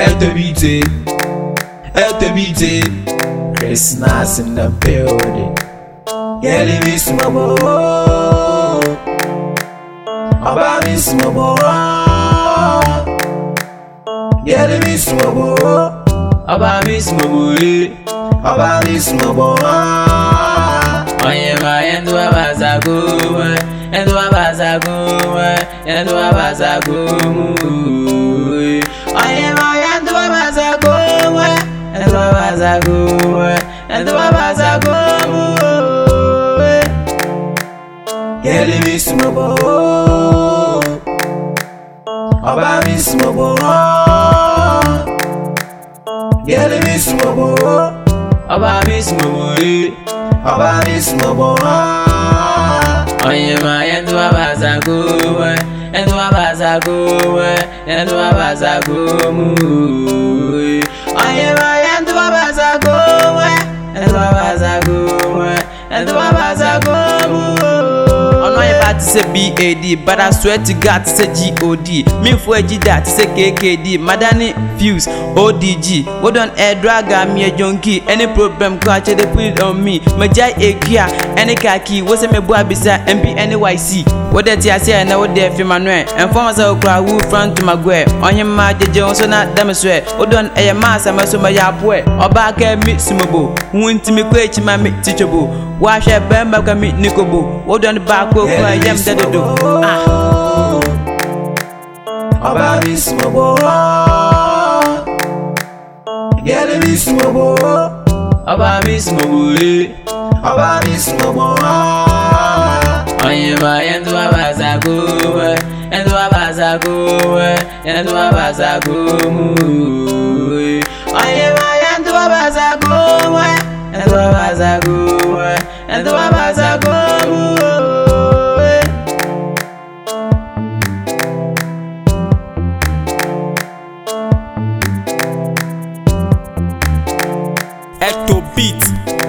Etebite, Etebite, Christmas in the building. Boy. About miss my boy. Girl, miss my boy. About miss my boy. About miss my boy. Onye ma yendu abaza goma, yendu abaza goma, yendu abaza goma. Goma. Girl, miss my boy. About miss my boy. Girl, miss my boy. Ọba mi sùn mọ̀ rí. About miss my boy. Onye ma yendu abaza goma, yendu abaza goma, yendu abaza goma. Onye ma yendu abaza goma. te sɛ bad bada swear to god te sɛ god mefo agyi da te sɛ kkd madane fuse odg wodɔn ɛdraga meɛ dwonki Any problem kɔ akyɛ de put it on me. Magyae ɛkua ɛne kaki wo sɛ mɛbo abisa mp nyc wode te aseɛ na wode afi ma no ɛ ɛmfama sɛ wokora wo frank magoɛ ɔhema gyegye wo so na dɛm so ɛ wodɔn ɛyɛ maa sɛmɛ so mɛyɛ aboɛ ɔbaa ka mi somobo ho ntimi kɔ akyima me tikyobo woahwɛ bɛmba ka mi nikobo. Wodɔn baako kura yɛ Ah. About miss my boy. Girl, miss my boy. ọba mi sùn mọ̀ rí. About miss my boy. Onye ma yendu abaza goma, yendu abaza goma, yendu abaza goma. Onye ma yendu abaza goma, yendu abaza goma, yendu abaza Beat